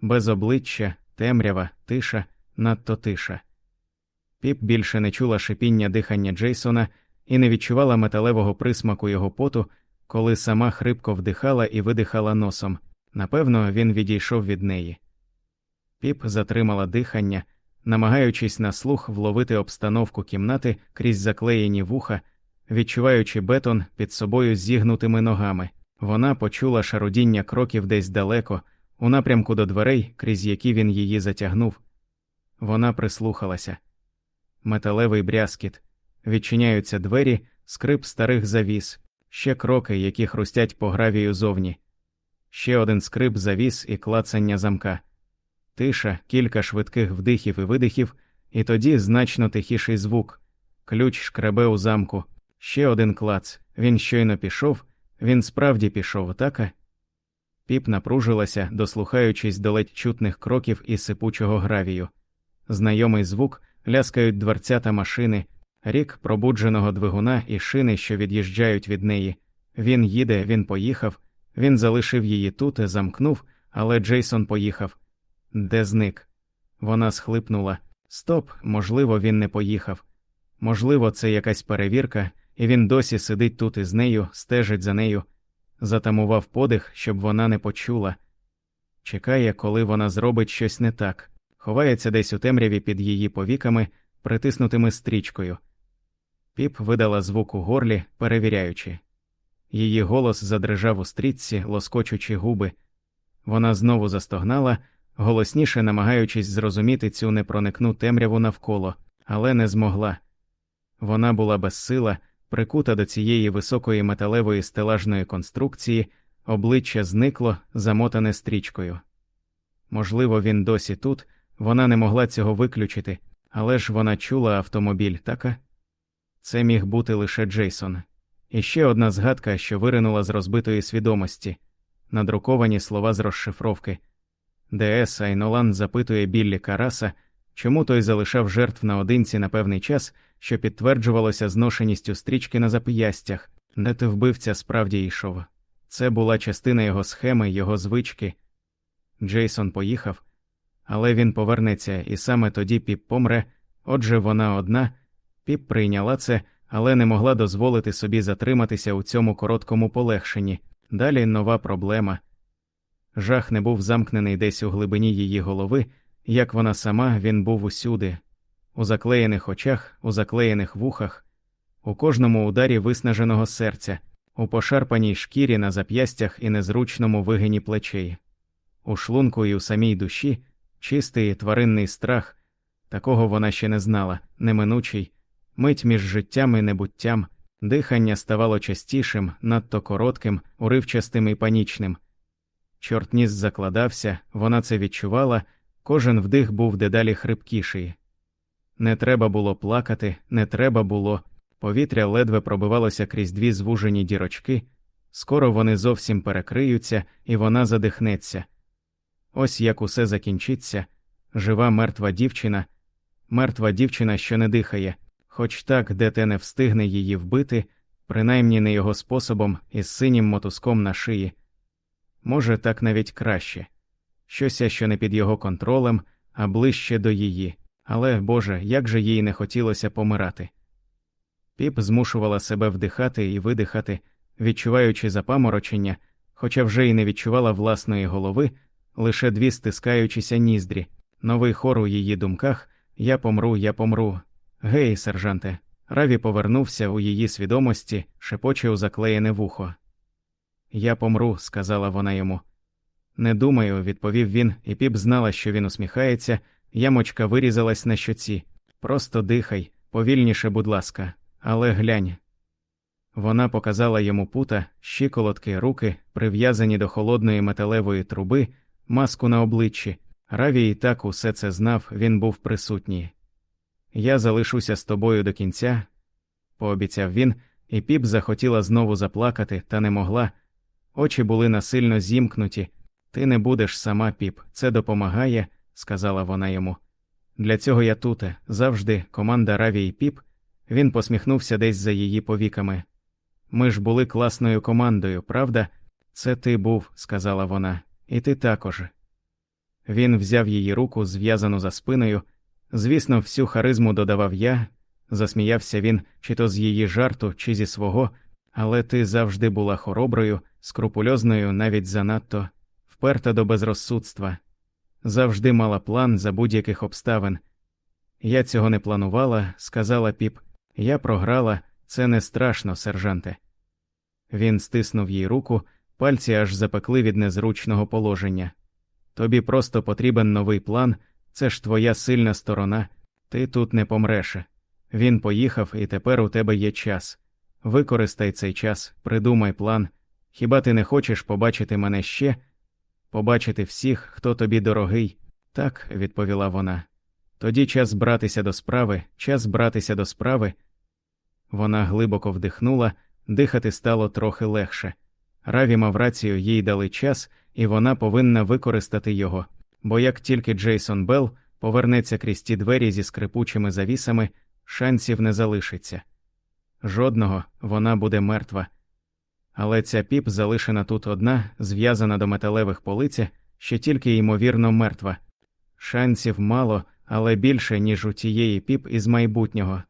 без обличчя, темрява, тиша, надто тиша. Піп більше не чула шипіння дихання Джейсона і не відчувала металевого присмаку його поту, коли сама хрипко вдихала і видихала носом. Напевно, він відійшов від неї. Піп затримала дихання, намагаючись на слух вловити обстановку кімнати крізь заклеєні вуха, відчуваючи бетон під собою зігнутими ногами. Вона почула шарудіння кроків десь далеко, у напрямку до дверей, крізь які він її затягнув. Вона прислухалася. Металевий брязкіт, відчиняються двері, скрип старих завіс, ще кроки, які хрустять по гравію зовні, ще один скрип завіс і клацання замка, тиша, кілька швидких вдихів і видихів, і тоді значно тихіший звук. Ключ шкребе у замку, ще один клац. Він щойно пішов, він справді пішов, така. Піп напружилася, дослухаючись до ледь чутних кроків і сипучого гравію. Знайомий звук ляскають дверцята машини, рік пробудженого двигуна і шини, що від'їжджають від неї. Він їде, він поїхав, він залишив її тут і замкнув, але Джейсон поїхав. Де зник? Вона схлипнула. Стоп, можливо, він не поїхав. Можливо, це якась перевірка, і він досі сидить тут із нею, стежить за нею, затамував подих, щоб вона не почула. Чекає, коли вона зробить щось не так, ховається десь у темряві під її повіками, притиснутими стрічкою. Піп видала звук у горлі, перевіряючи. Її голос задрижав у стрічці, лоскочучи губи. Вона знову застогнала, голосніше намагаючись зрозуміти цю непроникну темряву навколо, але не змогла. Вона була безсила, прикута до цієї високої металевої стелажної конструкції, обличчя зникло, замотане стрічкою. Можливо, він досі тут, вона не могла цього виключити, але ж вона чула автомобіль, така? Це міг бути лише Джейсон. І ще одна згадка, що виринула з розбитої свідомості надруковані слова з розшифровки. ДС Айнолан запитує Біллі Караса, чому той залишав жертв наодинці на певний час, що підтверджувалося зношеністю стрічки на зап'ястях, де ти вбивця справді йшов. Це була частина його схеми, його звички. Джейсон поїхав, але він повернеться, і саме тоді піп помре. Отже, вона одна. Піп прийняла це, але не могла дозволити собі затриматися у цьому короткому полегшенні. Далі нова проблема. Жах не був замкнений десь у глибині її голови, як вона сама, він був усюди, у заклеєних очах, у заклеєних вухах, у кожному ударі виснаженого серця, у пошарпаній шкірі на зап'ястях і незручному вигині плечей, у шлунку і у самій душі, чистий тваринний страх, такого вона ще не знала, неминучий, мить між життям і небуттям, дихання ставало частішим, надто коротким, уривчастим і панічним. Чорт ніс закладався, вона це відчувала, кожен вдих був дедалі хрипкіший. Не треба було плакати, не треба було. Повітря ледве пробивалося крізь дві звужені дірочки, скоро вони зовсім перекриються, і вона задихнеться. Ось як усе закінчиться жива мертва дівчина, мертва дівчина, що не дихає, хоч так, де те не встигне її вбити, принаймні не його способом, із синім мотузком на шиї. Може, так навіть краще щось, що не під його контролем, а ближче до її. Але, Боже, як же їй не хотілося помирати. Піп змушувала себе вдихати і видихати, відчуваючи запаморочення, хоча вже й не відчувала власної голови, лише дві стискаючися ніздрі, новий хор у її думках Я помру, я помру. Гей, сержанте. Раві повернувся у її свідомості, шепоче у заклеєне вухо. Я помру, сказала вона йому. Не думаю, відповів він, і піп знала, що він усміхається, ямочка вирізалась на щоці. Просто дихай, повільніше, будь ласка, але глянь. Вона показала йому пута, щиколотки, руки, прив'язані до холодної металевої труби, маску на обличчі. Раві і так усе це знав, він був присутній. Я залишуся з тобою до кінця, пообіцяв він, і піп захотіла знову заплакати, та не могла. Очі були насильно зімкнуті. Ти не будеш сама, піп, це допомагає, сказала вона йому. Для цього я тут, завжди, команда Раві і піп. Він посміхнувся десь за її повіками. Ми ж були класною командою, правда? Це ти був, сказала вона, і ти також. Він взяв її руку, зв'язану за спиною. Звісно, всю харизму додавав я, засміявся він, чи то з її жарту, чи зі свого, але ти завжди була хороброю, скрупульозною, навіть занадто, вперта до безрозсудства, завжди мала план за будь-яких обставин. Я цього не планувала, сказала піп, я програла, це не страшно, сержанте. Він стиснув їй руку, пальці аж запекли від незручного положення. Тобі просто потрібен новий план, це ж твоя сильна сторона, ти тут не помреш. Він поїхав, і тепер у тебе є час. Використай цей час, придумай план. Хіба ти не хочеш побачити мене ще? Побачити всіх, хто тобі дорогий? Так, відповіла вона. Тоді час братися до справи, час братися до справи. Вона глибоко вдихнула, дихати стало трохи легше. Раві мав рацію, їй дали час, і вона повинна використати його, бо як тільки Джейсон Белл повернеться крізь ті двері зі скрипучими завісами, шансів не залишиться. Жодного вона буде мертва. Але ця піп залишена тут одна, зв'язана до металевих полиці, ще тільки ймовірно мертва. Шансів мало, але більше, ніж у тієї піп із майбутнього,